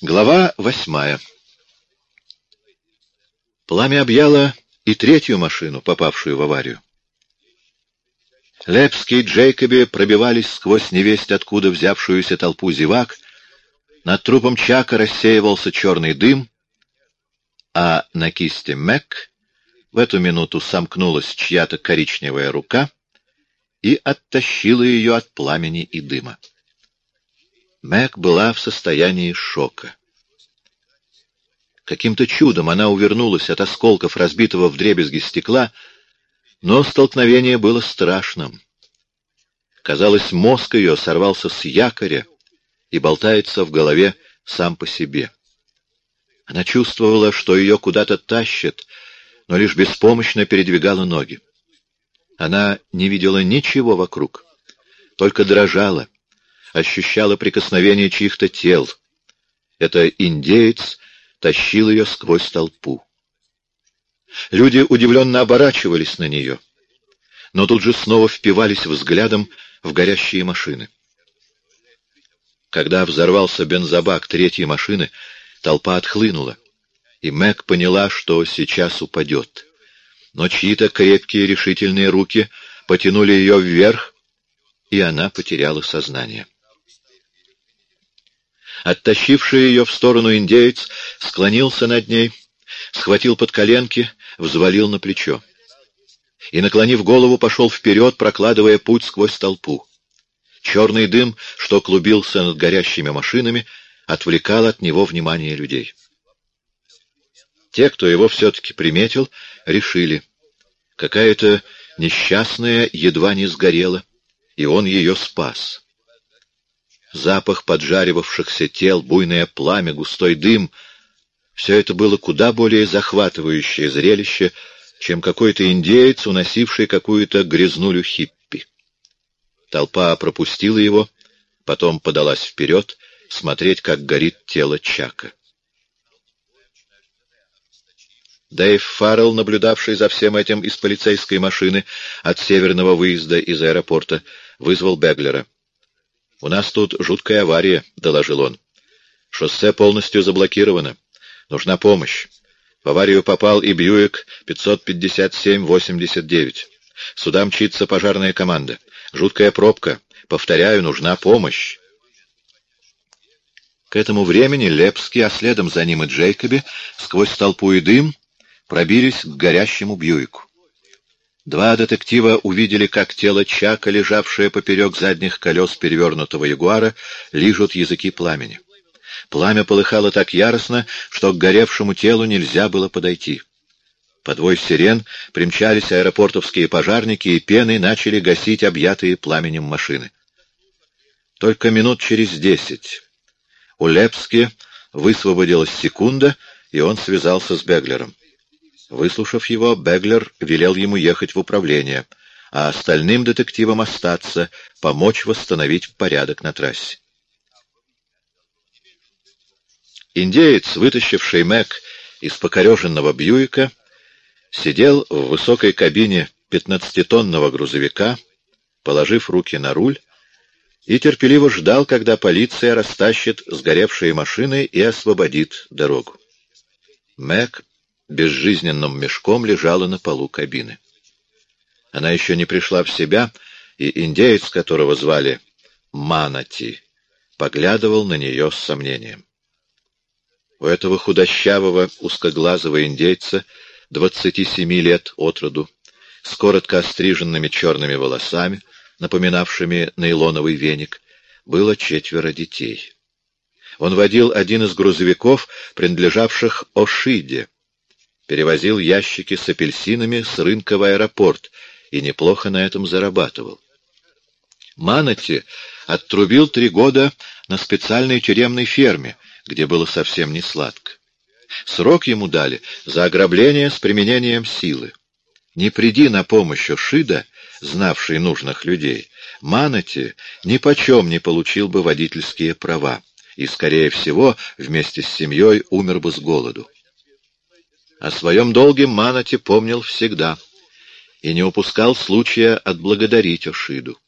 Глава восьмая Пламя объяло и третью машину, попавшую в аварию. Лепский и Джейкоби пробивались сквозь невесть откуда взявшуюся толпу зевак, над трупом Чака рассеивался черный дым, а на кисти Мэг в эту минуту сомкнулась чья-то коричневая рука и оттащила ее от пламени и дыма. Мэг была в состоянии шока. Каким-то чудом она увернулась от осколков разбитого вдребезги стекла, но столкновение было страшным. Казалось, мозг ее сорвался с якоря и болтается в голове сам по себе. Она чувствовала, что ее куда-то тащат, но лишь беспомощно передвигала ноги. Она не видела ничего вокруг, только дрожала, ощущала прикосновение чьих-то тел. Это индеец тащил ее сквозь толпу. Люди удивленно оборачивались на нее, но тут же снова впивались взглядом в горящие машины. Когда взорвался бензобак третьей машины, толпа отхлынула, и Мэг поняла, что сейчас упадет. Но чьи-то крепкие решительные руки потянули ее вверх, и она потеряла сознание. Оттащивший ее в сторону индеец склонился над ней, схватил под коленки, взвалил на плечо. И, наклонив голову, пошел вперед, прокладывая путь сквозь толпу. Черный дым, что клубился над горящими машинами, отвлекал от него внимание людей. Те, кто его все-таки приметил, решили. Какая-то несчастная едва не сгорела, и он ее спас. Запах поджаривавшихся тел, буйное пламя, густой дым — все это было куда более захватывающее зрелище, чем какой-то индеец, уносивший какую-то грязнулю хиппи. Толпа пропустила его, потом подалась вперед, смотреть, как горит тело Чака. Дэйв Фаррелл, наблюдавший за всем этим из полицейской машины от северного выезда из аэропорта, вызвал Беглера. «У нас тут жуткая авария», — доложил он. «Шоссе полностью заблокировано. Нужна помощь. В аварию попал и Бьюик 557-89. Сюда мчится пожарная команда. Жуткая пробка. Повторяю, нужна помощь. К этому времени Лепский, а следом за ним и Джейкоби, сквозь толпу и дым, пробились к горящему Бьюику. Два детектива увидели, как тело Чака, лежавшее поперек задних колес перевернутого ягуара, лижут языки пламени. Пламя полыхало так яростно, что к горевшему телу нельзя было подойти. Подвой сирен примчались аэропортовские пожарники и пеной начали гасить объятые пламенем машины. Только минут через десять у Лепски высвободилась секунда, и он связался с Беглером. Выслушав его, Беглер велел ему ехать в управление, а остальным детективам остаться, помочь восстановить порядок на трассе. Индеец, вытащивший Мэг из покореженного Бьюика, сидел в высокой кабине пятнадцатитонного грузовика, положив руки на руль, и терпеливо ждал, когда полиция растащит сгоревшие машины и освободит дорогу. Мэг безжизненным мешком лежала на полу кабины. Она еще не пришла в себя, и индеец, которого звали Манати, поглядывал на нее с сомнением. У этого худощавого, узкоглазого индейца, двадцати семи лет от роду, с коротко остриженными черными волосами, напоминавшими нейлоновый веник, было четверо детей. Он водил один из грузовиков, принадлежавших Ошиде, перевозил ящики с апельсинами с рынка в аэропорт и неплохо на этом зарабатывал. Манати оттрубил три года на специальной тюремной ферме, где было совсем не сладко. Срок ему дали за ограбление с применением силы. Не приди на помощь Ошида, знавший нужных людей, Манати ни почем не получил бы водительские права и, скорее всего, вместе с семьей умер бы с голоду. О своем долге Манати помнил всегда и не упускал случая отблагодарить Ошиду.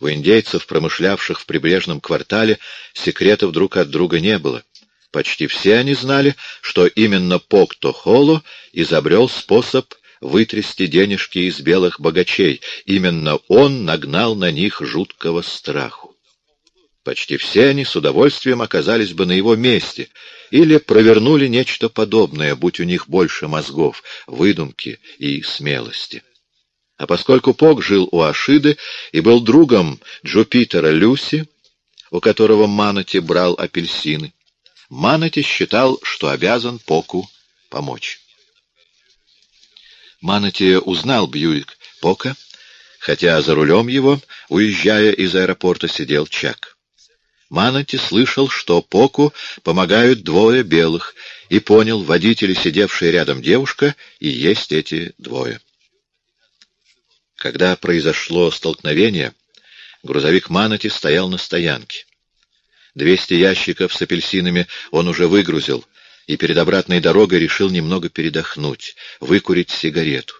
У индейцев, промышлявших в прибрежном квартале, секретов друг от друга не было. Почти все они знали, что именно Покто Холо изобрел способ вытрясти денежки из белых богачей. Именно он нагнал на них жуткого страху. Почти все они с удовольствием оказались бы на его месте или провернули нечто подобное, будь у них больше мозгов, выдумки и смелости. А поскольку Пок жил у Ашиды и был другом Джупитера Люси, у которого Манати брал апельсины, Манати считал, что обязан Поку помочь. Манати узнал Бьюик Пока, хотя за рулем его, уезжая из аэропорта, сидел Чак. Манати слышал, что Поку помогают двое белых, и понял, водители, сидевшие рядом девушка, и есть эти двое. Когда произошло столкновение, грузовик Манати стоял на стоянке. Двести ящиков с апельсинами он уже выгрузил, и перед обратной дорогой решил немного передохнуть, выкурить сигарету.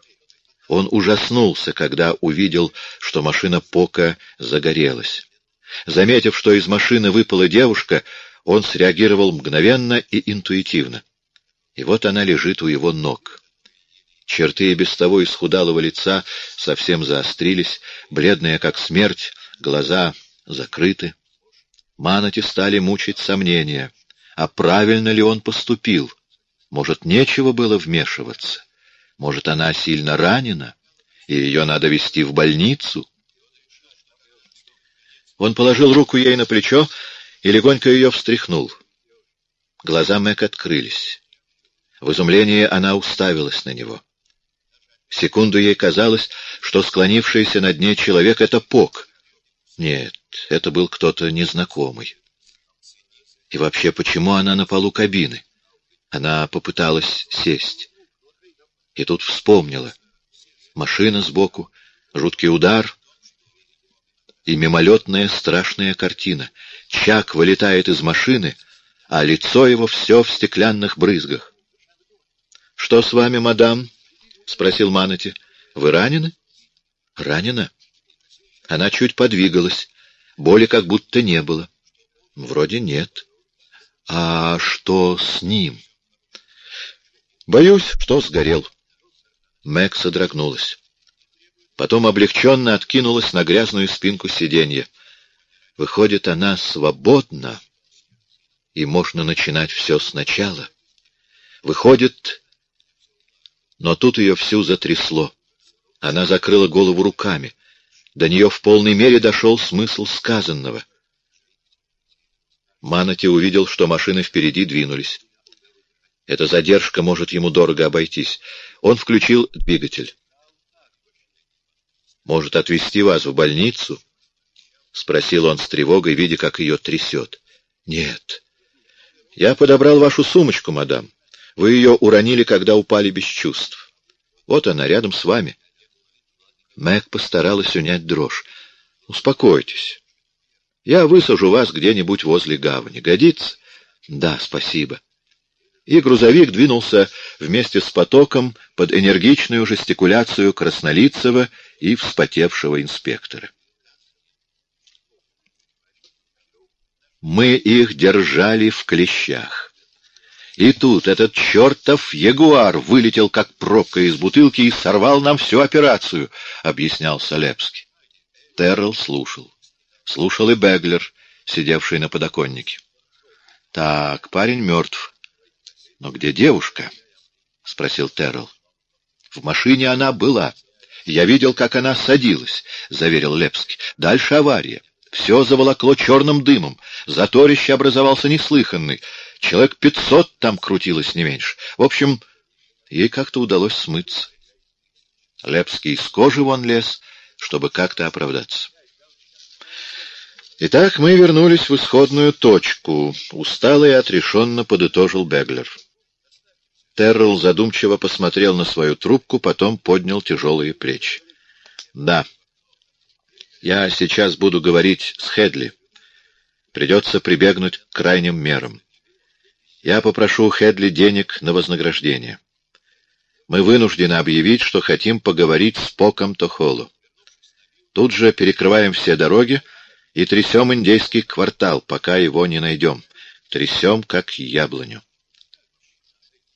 Он ужаснулся, когда увидел, что машина Пока загорелась. Заметив, что из машины выпала девушка, он среагировал мгновенно и интуитивно. И вот она лежит у его ног. Черты и без того исхудалого лица совсем заострились, бледная как смерть, глаза закрыты. Манати стали мучить сомнения — а правильно ли он поступил? Может, нечего было вмешиваться? Может, она сильно ранена, и ее надо везти в больницу? Он положил руку ей на плечо и легонько ее встряхнул. Глаза Мэг открылись. В изумлении она уставилась на него. Секунду ей казалось, что склонившийся над ней человек — это Пок. Нет, это был кто-то незнакомый. И вообще, почему она на полу кабины? Она попыталась сесть. И тут вспомнила. Машина сбоку, жуткий удар и мимолетная страшная картина. Чак вылетает из машины, а лицо его все в стеклянных брызгах. — Что с вами, мадам? — спросил Манати. — Вы ранены? — Ранена. Она чуть подвигалась. Боли как будто не было. — Вроде нет. А что с ним? Боюсь, что сгорел. Мэг содрогнулась. Потом облегченно откинулась на грязную спинку сиденья. Выходит, она свободна, и можно начинать все сначала. Выходит, но тут ее всю затрясло. Она закрыла голову руками. До нее в полной мере дошел смысл сказанного — Манати увидел, что машины впереди двинулись. Эта задержка может ему дорого обойтись. Он включил двигатель. «Может, отвезти вас в больницу?» — спросил он с тревогой, видя, как ее трясет. «Нет. Я подобрал вашу сумочку, мадам. Вы ее уронили, когда упали без чувств. Вот она, рядом с вами». Мэг постаралась унять дрожь. «Успокойтесь. Я высажу вас где-нибудь возле гавани. Годится? Да, спасибо. И грузовик двинулся вместе с потоком под энергичную жестикуляцию краснолицего и вспотевшего инспектора. Мы их держали в клещах. И тут этот чертов ягуар вылетел, как пробка из бутылки, и сорвал нам всю операцию, — объяснял Салепский. Террell слушал. Слушал и Беглер, сидевший на подоконнике. Так, парень мертв. Но где девушка? Спросил Террell. В машине она была. Я видел, как она садилась, заверил Лепский. Дальше авария. Все заволокло черным дымом. Заторище образовался неслыханный. Человек пятьсот там крутилось не меньше. В общем, ей как-то удалось смыться. Лепский из кожи вон лез, чтобы как-то оправдаться. Итак, мы вернулись в исходную точку. Устало и отрешенно подытожил Беглер. Террелл задумчиво посмотрел на свою трубку, потом поднял тяжелые плечи. «Да, я сейчас буду говорить с Хедли. Придется прибегнуть к крайним мерам. Я попрошу Хедли денег на вознаграждение. Мы вынуждены объявить, что хотим поговорить с Поком Тохолу. Тут же перекрываем все дороги, и трясем индейский квартал, пока его не найдем. Трясем, как яблоню.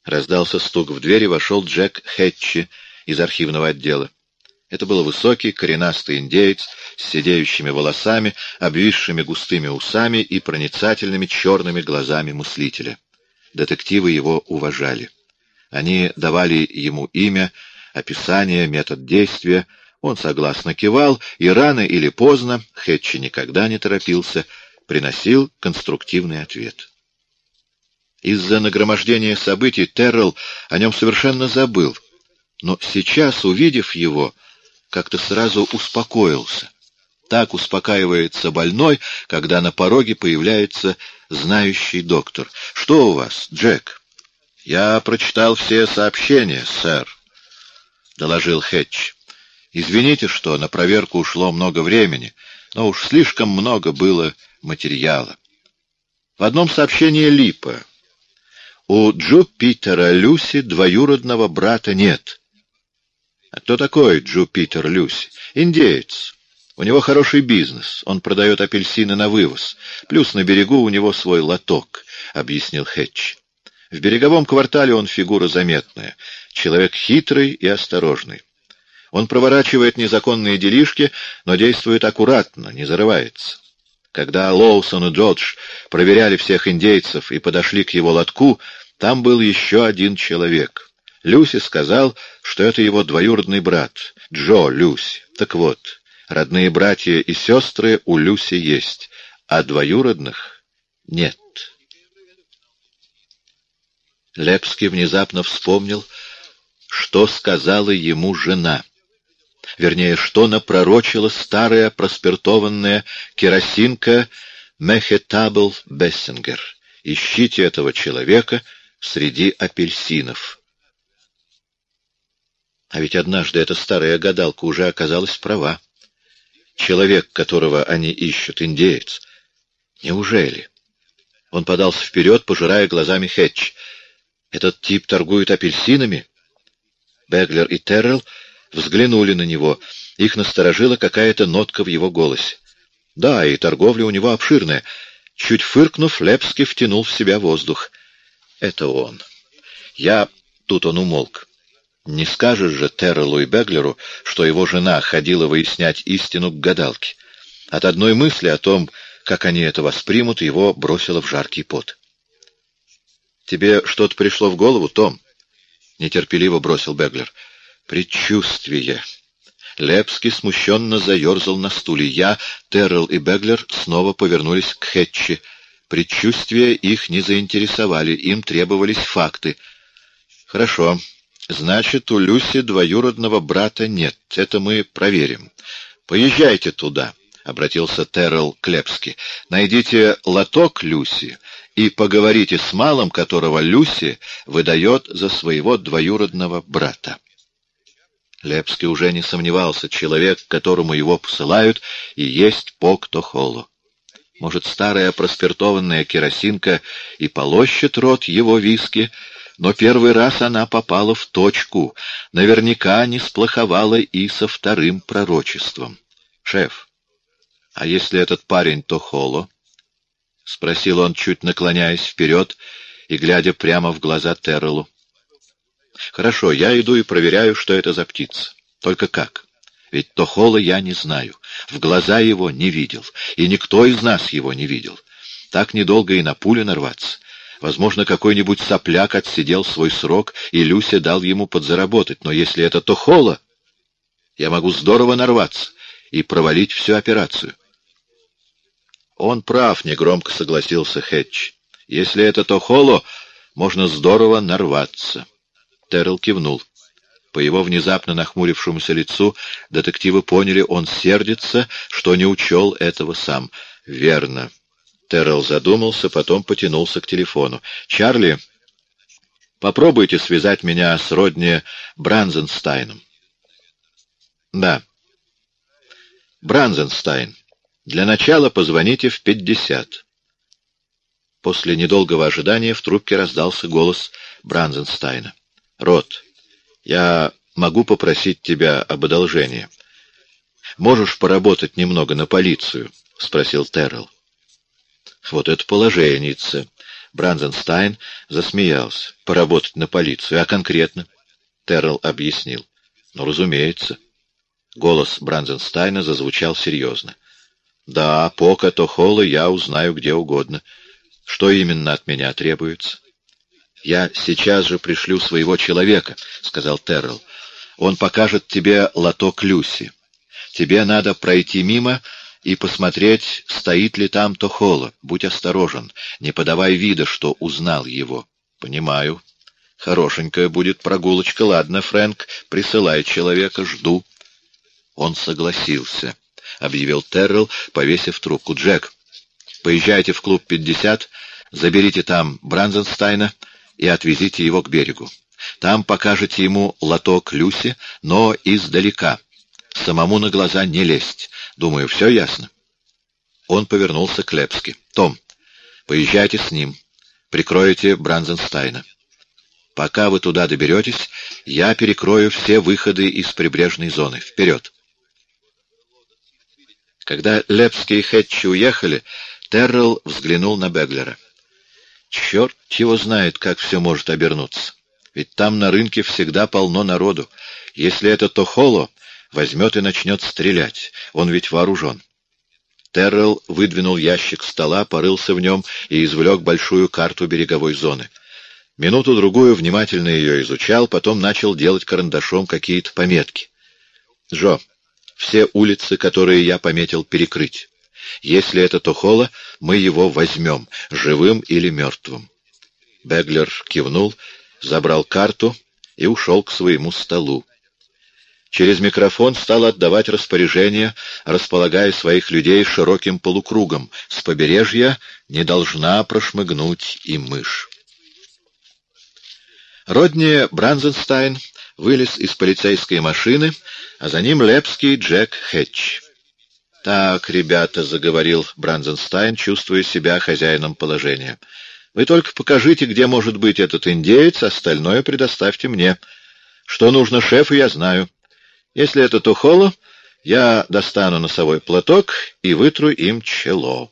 Раздался стук в дверь, и вошел Джек Хэтчи из архивного отдела. Это был высокий, коренастый индеец с сидеющими волосами, обвисшими густыми усами и проницательными черными глазами мыслителя. Детективы его уважали. Они давали ему имя, описание, метод действия. Он согласно кивал, и рано или поздно, Хэтчи никогда не торопился, приносил конструктивный ответ. Из-за нагромождения событий Террell о нем совершенно забыл, но сейчас, увидев его, как-то сразу успокоился. Так успокаивается больной, когда на пороге появляется знающий доктор. «Что у вас, Джек?» «Я прочитал все сообщения, сэр», — доложил Хэтч. «Извините, что на проверку ушло много времени, но уж слишком много было материала. В одном сообщении Липа. У Джупитера Люси двоюродного брата нет». «А кто такой Джупитер Люси?» «Индеец». У него хороший бизнес, он продает апельсины на вывоз, плюс на берегу у него свой лоток, — объяснил Хэтч. В береговом квартале он фигура заметная, человек хитрый и осторожный. Он проворачивает незаконные делишки, но действует аккуратно, не зарывается. Когда Лоусон и Джодж проверяли всех индейцев и подошли к его лотку, там был еще один человек. Люси сказал, что это его двоюродный брат, Джо Люси. Так вот, Родные братья и сестры у Люси есть, а двоюродных нет. Лепский внезапно вспомнил, что сказала ему жена. Вернее, что напророчила старая проспиртованная керосинка Мехетабл Бессингер. Ищите этого человека среди апельсинов. А ведь однажды эта старая гадалка уже оказалась права человек, которого они ищут, индеец. Неужели? Он подался вперед, пожирая глазами Хэтч. Этот тип торгует апельсинами? Беглер и Террелл взглянули на него. Их насторожила какая-то нотка в его голосе. Да, и торговля у него обширная. Чуть фыркнув, Лепский втянул в себя воздух. Это он. Я... Тут он умолк. Не скажешь же Террелу и Беглеру, что его жена ходила выяснять истину к гадалке. От одной мысли о том, как они это воспримут, его бросило в жаркий пот. «Тебе что-то пришло в голову, Том?» — нетерпеливо бросил Беглер. «Предчувствие». Лепский смущенно заерзал на стуле. Я, Террел и Беглер снова повернулись к Хэтчи. Предчувствия их не заинтересовали, им требовались факты. «Хорошо», Значит, у Люси двоюродного брата нет. Это мы проверим. Поезжайте туда, — обратился Террell Клепски. Найдите лоток Люси и поговорите с малым, которого Люси выдает за своего двоюродного брата. Лепский уже не сомневался, человек, к которому его посылают, и есть Поктохоло. Может, старая проспиртованная керосинка и полощет рот его виски, но первый раз она попала в точку, наверняка не сплоховала и со вторым пророчеством. «Шеф, а если этот парень то холо?» — спросил он, чуть наклоняясь вперед и глядя прямо в глаза Террелу. «Хорошо, я иду и проверяю, что это за птица. Только как? Ведь Тохола я не знаю, в глаза его не видел, и никто из нас его не видел. Так недолго и на пулю нарваться. Возможно, какой-нибудь сопляк отсидел свой срок, и Люся дал ему подзаработать. Но если это Тохола, я могу здорово нарваться и провалить всю операцию. Он прав, — негромко согласился Хэтч. Если это Тохоло, можно здорово нарваться. Террел кивнул. По его внезапно нахмурившемуся лицу детективы поняли, он сердится, что не учел этого сам. Верно. Террell задумался, потом потянулся к телефону. «Чарли, попробуйте связать меня с Родни Бранзенстайном». «Да». «Бранзенстайн, для начала позвоните в пятьдесят». После недолгого ожидания в трубке раздался голос Бранзенстайна. «Рот, я могу попросить тебя об одолжении. Можешь поработать немного на полицию?» — спросил Террell. Вот это положенница. Бранзенстайн засмеялся. Поработать на полицию. А конкретно? Террell объяснил. Ну, разумеется. Голос Бранзенстайна зазвучал серьезно. Да, Пока Тохола я узнаю где угодно. Что именно от меня требуется? Я сейчас же пришлю своего человека, сказал Террell. Он покажет тебе лоток Люси. Тебе надо пройти мимо и посмотреть, стоит ли там Тохола. Будь осторожен, не подавай вида, что узнал его. Понимаю. Хорошенькая будет прогулочка. Ладно, Фрэнк, присылай человека, жду. Он согласился, — объявил Террell, повесив трубку. Джек, поезжайте в клуб 50, заберите там Бранзенстайна и отвезите его к берегу. Там покажете ему лоток Люси, но издалека. Самому на глаза не лезть. Думаю, все ясно. Он повернулся к Лепски. «Том, поезжайте с ним. Прикроете Бранзенстайна. Пока вы туда доберетесь, я перекрою все выходы из прибрежной зоны. Вперед!» Когда Лепски и Хэтчи уехали, Террелл взглянул на Беглера. «Черт его знает, как все может обернуться. Ведь там на рынке всегда полно народу. Если это Тохоло, возьмет и начнет стрелять. Он ведь вооружен. Террell выдвинул ящик стола, порылся в нем и извлек большую карту береговой зоны. Минуту-другую внимательно ее изучал, потом начал делать карандашом какие-то пометки. «Джо, все улицы, которые я пометил, перекрыть. Если это Тохола, мы его возьмем, живым или мертвым». Беглер кивнул, забрал карту и ушел к своему столу через микрофон стал отдавать распоряжения, располагая своих людей широким полукругом. С побережья не должна прошмыгнуть и мышь. Родни Бранзенстайн вылез из полицейской машины, а за ним Лепский Джек Хэтч. «Так, ребята», — заговорил Бранзенстайн, чувствуя себя хозяином положения, — «вы только покажите, где может быть этот индеец, остальное предоставьте мне. Что нужно шефу, я знаю». Если это тухоло, я достану носовой платок и вытру им чело.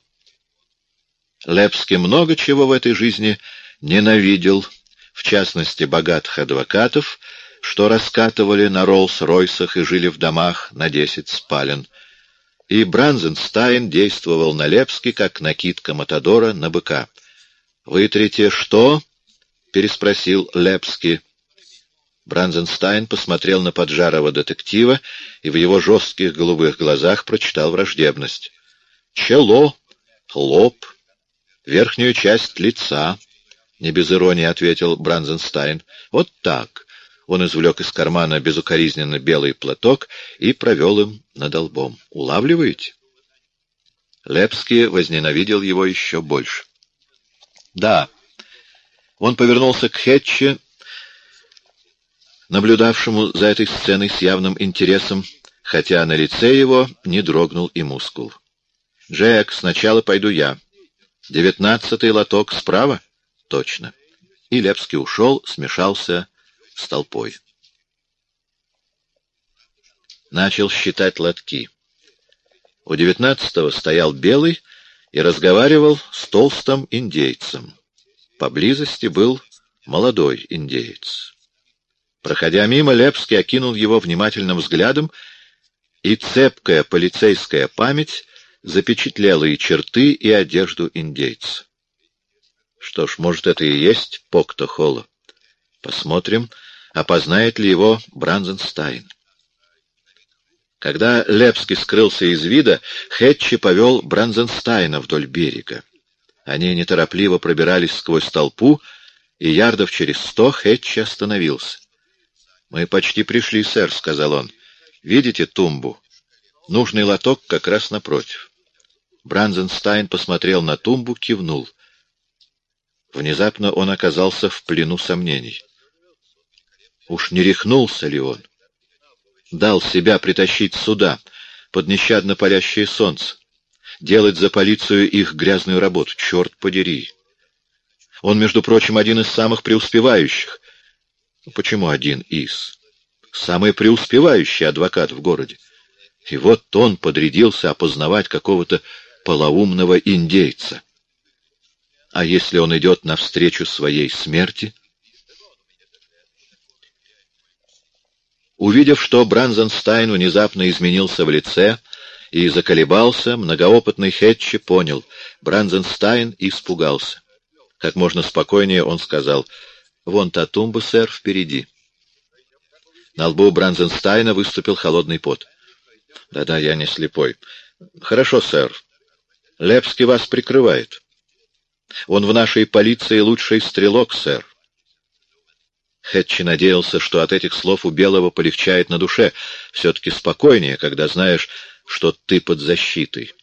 Лепский много чего в этой жизни ненавидел, в частности, богатых адвокатов, что раскатывали на Роллс-Ройсах и жили в домах на десять спален. И Бранзенстайн действовал на Лепски, как накидка Матадора на быка. «Вытрите что?» — переспросил Лепский. Бранзенстайн посмотрел на поджарого детектива и в его жестких голубых глазах прочитал враждебность. «Чело, лоб, верхнюю часть лица», — не без иронии ответил Бранзенстайн. «Вот так». Он извлек из кармана безукоризненно белый платок и провел им над лбом. «Улавливаете?» Лепский возненавидел его еще больше. «Да». Он повернулся к Хетче наблюдавшему за этой сценой с явным интересом, хотя на лице его не дрогнул и мускул. «Джек, сначала пойду я. Девятнадцатый лоток справа?» «Точно». И Лепский ушел, смешался с толпой. Начал считать лотки. У девятнадцатого стоял белый и разговаривал с толстым индейцем. Поблизости был молодой индеец. Проходя мимо, Лепский окинул его внимательным взглядом, и цепкая полицейская память запечатлела и черты, и одежду индейца. Что ж, может, это и есть Покто Холла. Посмотрим, опознает ли его Бранзенстайн. Когда Лепский скрылся из вида, Хэтчи повел Бранзенстайна вдоль берега. Они неторопливо пробирались сквозь толпу, и ярдов через сто Хэтчи остановился. «Мы почти пришли, сэр», — сказал он. «Видите тумбу? Нужный лоток как раз напротив». Бранзенстайн посмотрел на тумбу, кивнул. Внезапно он оказался в плену сомнений. Уж не рехнулся ли он? Дал себя притащить сюда, под нещадно палящее солнце, делать за полицию их грязную работу. Черт подери! Он, между прочим, один из самых преуспевающих, Почему один из? Самый преуспевающий адвокат в городе. И вот он подрядился опознавать какого-то полоумного индейца. А если он идет навстречу своей смерти? Увидев, что Бранзенстайн внезапно изменился в лице и заколебался, многоопытный Хетчи понял, Бранзенстайн испугался. Как можно спокойнее он сказал, «Вон та тумба, сэр, впереди». На лбу Бранзенстайна выступил холодный пот. «Да-да, я не слепой. Хорошо, сэр. Лепский вас прикрывает. Он в нашей полиции лучший стрелок, сэр. Хэтчи надеялся, что от этих слов у Белого полегчает на душе. Все-таки спокойнее, когда знаешь, что ты под защитой.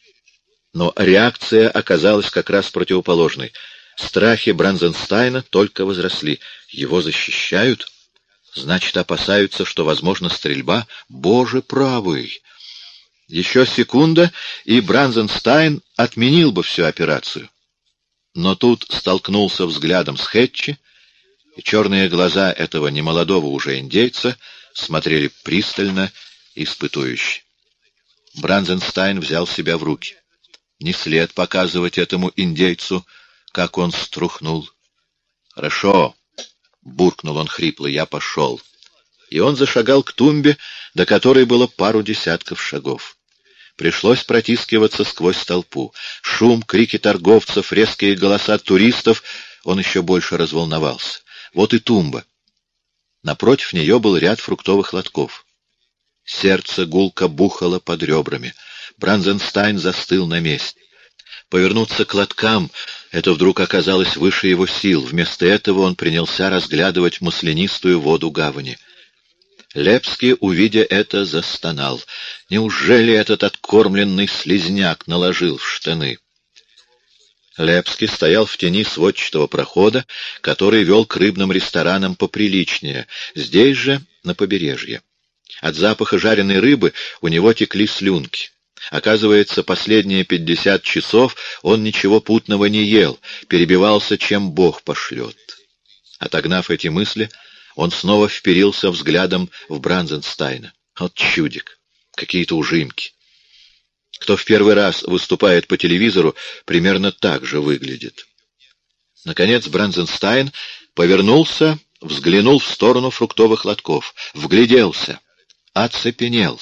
Но реакция оказалась как раз противоположной. Страхи Бранзенстайна только возросли. Его защищают? Значит, опасаются, что возможна стрельба? Боже правый! Еще секунда, и Бранзенстайн отменил бы всю операцию. Но тут столкнулся взглядом с Хэтчи, и черные глаза этого немолодого уже индейца смотрели пристально испытующе. Бранзенстайн взял себя в руки. Не след показывать этому индейцу, как он струхнул. «Хорошо», — буркнул он хрипло, — «я пошел». И он зашагал к тумбе, до которой было пару десятков шагов. Пришлось протискиваться сквозь толпу. Шум, крики торговцев, резкие голоса туристов — он еще больше разволновался. Вот и тумба. Напротив нее был ряд фруктовых лотков. Сердце гулко бухало под ребрами. Бранзенстайн застыл на месте. Повернуться к лоткам — это вдруг оказалось выше его сил. Вместо этого он принялся разглядывать маслянистую воду гавани. Лепский, увидя это, застонал. Неужели этот откормленный слезняк наложил в штаны? Лепский стоял в тени сводчатого прохода, который вел к рыбным ресторанам поприличнее, здесь же, на побережье. От запаха жареной рыбы у него текли слюнки. Оказывается, последние пятьдесят часов он ничего путного не ел, перебивался, чем Бог пошлет. Отогнав эти мысли, он снова вперился взглядом в Бранзенстайна. Вот чудик! Какие-то ужимки! Кто в первый раз выступает по телевизору, примерно так же выглядит. Наконец Бранзенстайн повернулся, взглянул в сторону фруктовых лотков, вгляделся, оцепенел,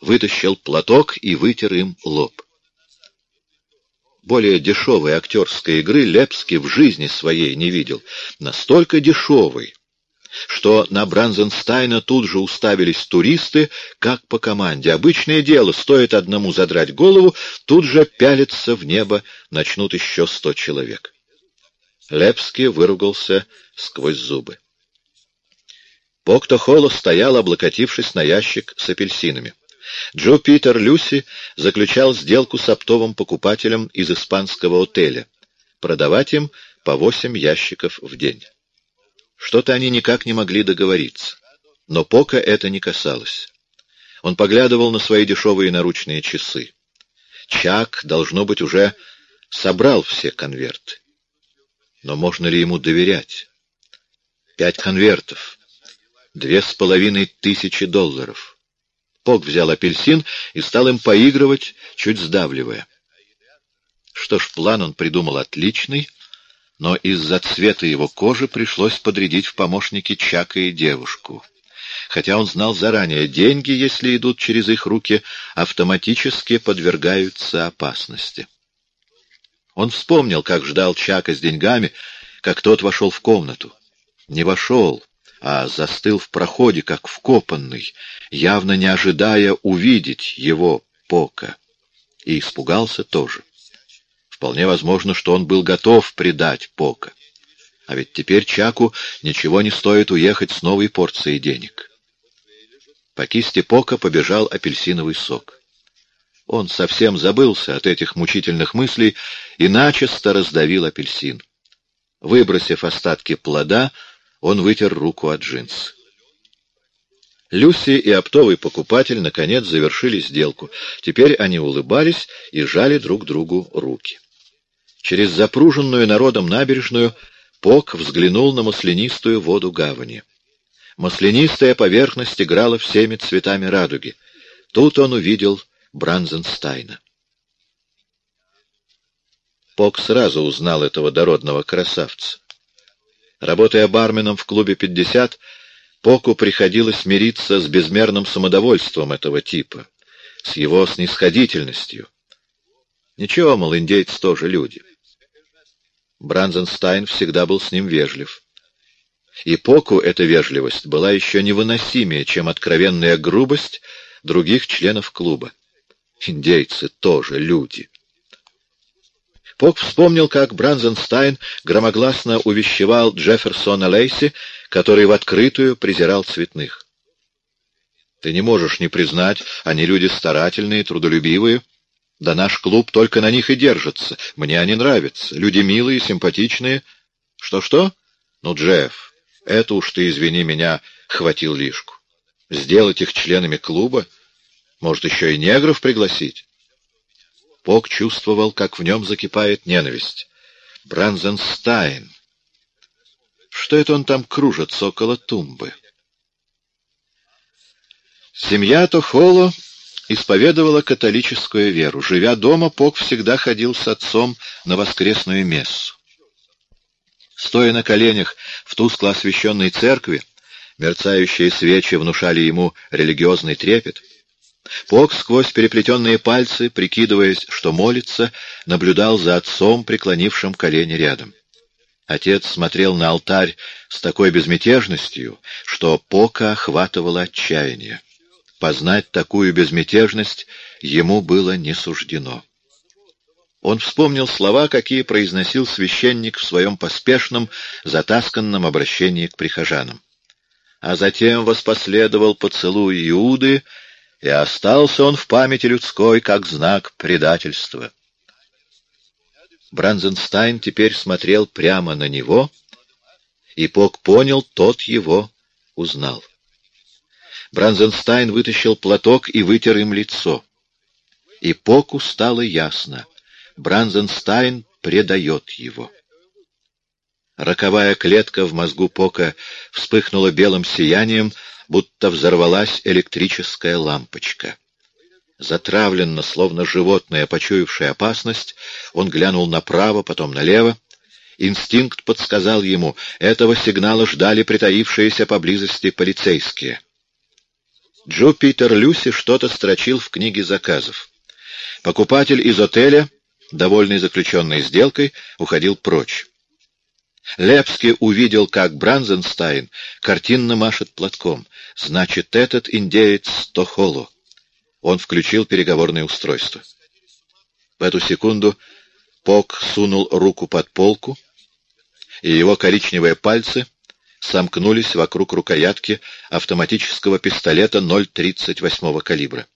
вытащил платок и вытер им лоб. Более дешевой актерской игры Лепский в жизни своей не видел. Настолько дешевой, что на Бранзенстайна тут же уставились туристы, как по команде. Обычное дело, стоит одному задрать голову, тут же пялиться в небо начнут еще сто человек. Лепский выругался сквозь зубы. Покто стоял, облокотившись на ящик с апельсинами. Джо Питер Люси заключал сделку с оптовым покупателем из испанского отеля. Продавать им по восемь ящиков в день. Что-то они никак не могли договориться. Но Пока это не касалось. Он поглядывал на свои дешевые наручные часы. Чак, должно быть, уже собрал все конверты. Но можно ли ему доверять? Пять конвертов. Две с половиной тысячи долларов. Пок взял апельсин и стал им поигрывать, чуть сдавливая. Что ж, план он придумал отличный, но из-за цвета его кожи пришлось подрядить в помощники Чака и девушку. Хотя он знал заранее, деньги, если идут через их руки, автоматически подвергаются опасности. Он вспомнил, как ждал Чака с деньгами, как тот вошел в комнату. Не вошел, а застыл в проходе, как вкопанный, явно не ожидая увидеть его Пока. И испугался тоже. Вполне возможно, что он был готов предать Пока. А ведь теперь Чаку ничего не стоит уехать с новой порцией денег. По кисти Пока побежал апельсиновый сок. Он совсем забылся от этих мучительных мыслей и начисто раздавил апельсин. Выбросив остатки плода, он вытер руку от джинс. Люси и оптовый покупатель наконец завершили сделку. Теперь они улыбались и жали друг другу руки. Через запруженную народом набережную Пок взглянул на маслянистую воду гавани. Маслянистая поверхность играла всеми цветами радуги. Тут он увидел Бранзенстайна. Пок сразу узнал этого дородного красавца. Работая барменом в клубе «50», Поку приходилось мириться с безмерным самодовольством этого типа, с его снисходительностью. Ничего, мол, индейцы тоже люди. Бранзенстайн всегда был с ним вежлив. И Поку эта вежливость была еще невыносимее, чем откровенная грубость других членов клуба. Индейцы тоже люди. Пок вспомнил, как Бранзенстайн громогласно увещевал Джефферсона Лейси, который в открытую презирал цветных. «Ты не можешь не признать, они люди старательные, трудолюбивые. Да наш клуб только на них и держится. Мне они нравятся. Люди милые, симпатичные. Что-что? Ну, Джефф, это уж ты, извини меня, хватил лишку. Сделать их членами клуба? Может, еще и негров пригласить?» Пок чувствовал, как в нем закипает ненависть. Бранзенстайн. Что это он там кружится около тумбы? Семья Тохоло исповедовала католическую веру. Живя дома, Пок всегда ходил с отцом на воскресную мессу. Стоя на коленях в тускло освещенной церкви, мерцающие свечи внушали ему религиозный трепет, Пок сквозь переплетенные пальцы, прикидываясь, что молится, наблюдал за отцом, преклонившим колени рядом. Отец смотрел на алтарь с такой безмятежностью, что Пока охватывало отчаяние. Познать такую безмятежность ему было не суждено. Он вспомнил слова, какие произносил священник в своем поспешном, затасканном обращении к прихожанам. А затем воспоследовал поцелуй Иуды, и остался он в памяти людской как знак предательства. Бранзенстайн теперь смотрел прямо на него, и Пок понял, тот его узнал. Бранзенстайн вытащил платок и вытер им лицо. И Поку стало ясно — Бранзенстайн предает его. Роковая клетка в мозгу Пока вспыхнула белым сиянием, будто взорвалась электрическая лампочка. Затравленно, словно животное, почуявшее опасность, он глянул направо, потом налево. Инстинкт подсказал ему, этого сигнала ждали притаившиеся поблизости полицейские. Джупитер Люси что-то строчил в книге заказов. Покупатель из отеля, довольный заключенной сделкой, уходил прочь. Лепский увидел, как Бранзенстайн картинно машет платком. Значит, этот индеец Тохоло. Он включил переговорное устройство. В эту секунду Пок сунул руку под полку, и его коричневые пальцы сомкнулись вокруг рукоятки автоматического пистолета 0,38 калибра.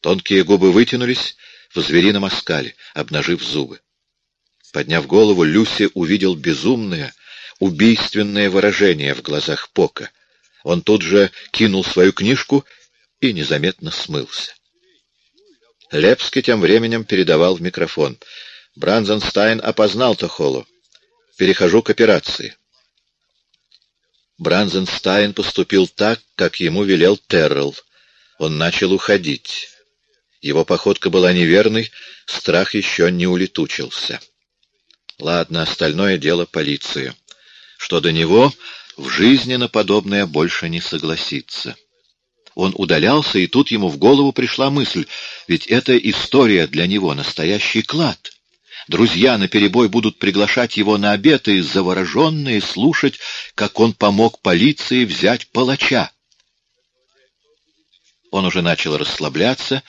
Тонкие губы вытянулись в зверином оскале, обнажив зубы. Подняв голову, Люси увидел безумное, убийственное выражение в глазах Пока. Он тут же кинул свою книжку и незаметно смылся. Лепский тем временем передавал в микрофон. Бранзенстайн опознал Тохолу. Перехожу к операции. Бранзенстайн поступил так, как ему велел Террелл. Он начал уходить. Его походка была неверной, страх еще не улетучился. Ладно, остальное дело полиции. Что до него, в жизни на подобное больше не согласится. Он удалялся, и тут ему в голову пришла мысль, ведь эта история для него настоящий клад. Друзья наперебой будут приглашать его на обед и завороженные слушать, как он помог полиции взять палача. Он уже начал расслабляться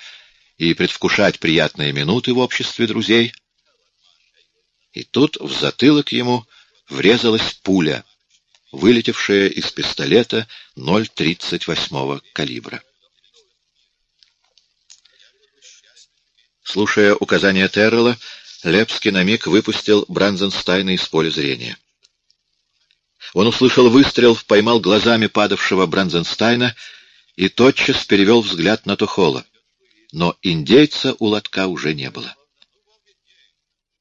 и предвкушать приятные минуты в обществе друзей — и тут в затылок ему врезалась пуля, вылетевшая из пистолета 0,38 калибра. Слушая указания Террелла, Лепский на миг выпустил Бранзенстайна из поля зрения. Он услышал выстрел, поймал глазами падавшего Бранзенстайна и тотчас перевел взгляд на Тухола. Но индейца у лотка уже не было.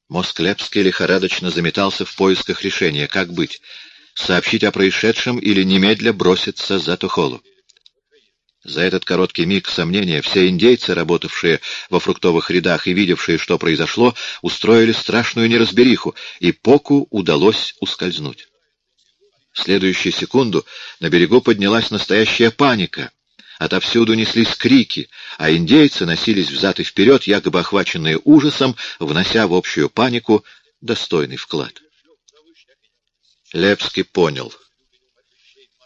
Мозг Лепский лихорадочно заметался в поисках решения. Как быть? Сообщить о происшедшем или немедля броситься за Тухолу? За этот короткий миг сомнения все индейцы, работавшие во фруктовых рядах и видевшие, что произошло, устроили страшную неразбериху, и Поку удалось ускользнуть. В следующую секунду на берегу поднялась настоящая паника. Отовсюду неслись крики, а индейцы носились взад и вперед, якобы охваченные ужасом, внося в общую панику достойный вклад. Лепский понял.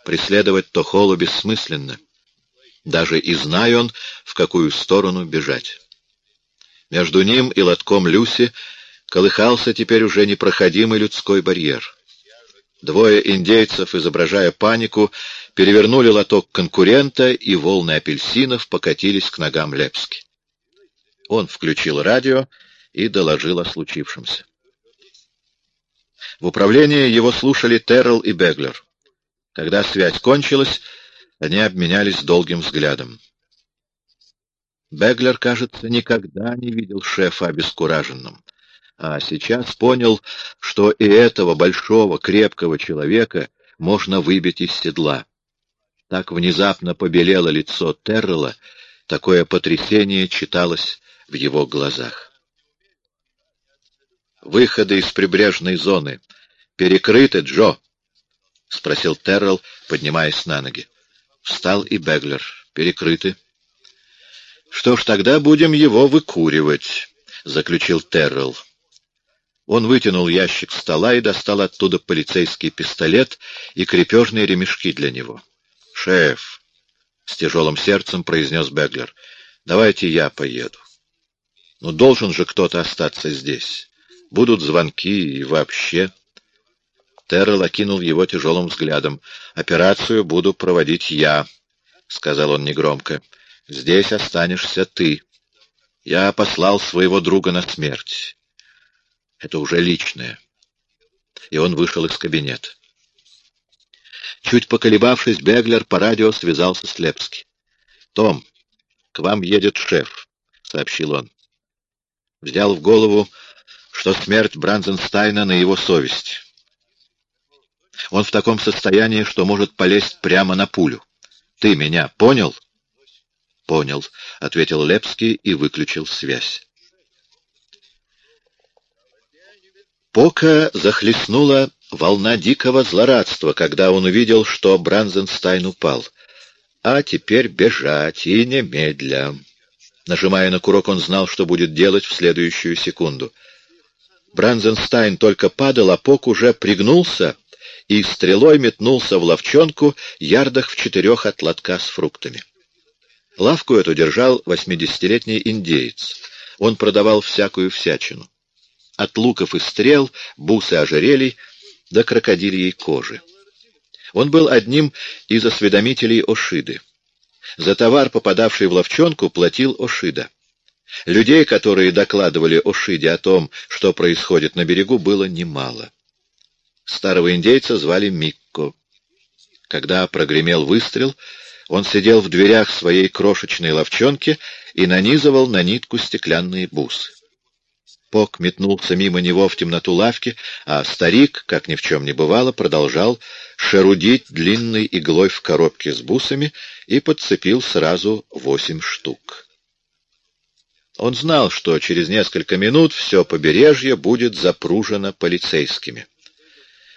Преследовать Тохолу бессмысленно. Даже и зная он, в какую сторону бежать. Между ним и лотком Люси колыхался теперь уже непроходимый людской барьер. Двое индейцев, изображая панику, перевернули лоток конкурента, и волны апельсинов покатились к ногам Лепски. Он включил радио и доложил о случившемся. В управлении его слушали Террell и Беглер. Когда связь кончилась, они обменялись долгим взглядом. Беглер, кажется, никогда не видел шефа обескураженным, а сейчас понял, что и этого большого, крепкого человека можно выбить из седла. Так внезапно побелело лицо Террелла, такое потрясение читалось в его глазах. «Выходы из прибрежной зоны перекрыты, Джо?» — спросил Террелл, поднимаясь на ноги. Встал и Беглер. Перекрыты. «Что ж, тогда будем его выкуривать», — заключил Террелл. Он вытянул ящик стола и достал оттуда полицейский пистолет и крепежные ремешки для него. «Шеф», — с тяжелым сердцем произнес Беглер, — «давайте я поеду. Ну, должен же кто-то остаться здесь. Будут звонки и вообще...» Террел окинул его тяжелым взглядом. «Операцию буду проводить я», — сказал он негромко. «Здесь останешься ты. Я послал своего друга на смерть. Это уже личное». И он вышел из кабинета. Чуть поколебавшись, Беглер по радио связался с Лепски. «Том, к вам едет шеф», — сообщил он. Взял в голову, что смерть Бранзенстайна на его совесть. Он в таком состоянии, что может полезть прямо на пулю. Ты меня понял? Понял, ответил Лепский и выключил связь. Пока захлестнула волна дикого злорадства, когда он увидел, что Бранзенстайн упал. А теперь бежать и немедля. Нажимая на курок, он знал, что будет делать в следующую секунду. Бранзенстайн только падал, а Пок уже пригнулся и стрелой метнулся в ловчонку, ярдах в четырех от лотка с фруктами. Лавку эту держал восьмидесятилетний индеец. Он продавал всякую всячину. От луков и стрел, бусы ожерелий до крокодильей кожи. Он был одним из осведомителей Ошиды. За товар, попадавший в ловчонку, платил Ошида. Людей, которые докладывали Ошиде о том, что происходит на берегу, было немало. Старого индейца звали Микко. Когда прогремел выстрел, он сидел в дверях своей крошечной ловчонки и нанизывал на нитку стеклянные бусы. Пок метнулся мимо него в темноту лавки, а старик, как ни в чем не бывало, продолжал шерудить длинной иглой в коробке с бусами и подцепил сразу восемь штук. Он знал, что через несколько минут все побережье будет запружено полицейскими.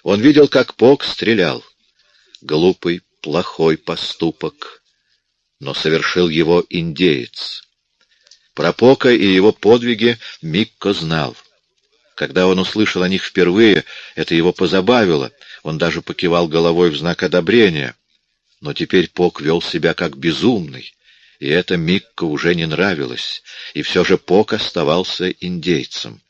Он видел, как Пок стрелял. Глупый, плохой поступок. Но совершил его индеец. Про Пока и его подвиги Микко знал. Когда он услышал о них впервые, это его позабавило. Он даже покивал головой в знак одобрения. Но теперь Пок вел себя как безумный, и это Микко уже не нравилось, и все же Пок оставался индейцем.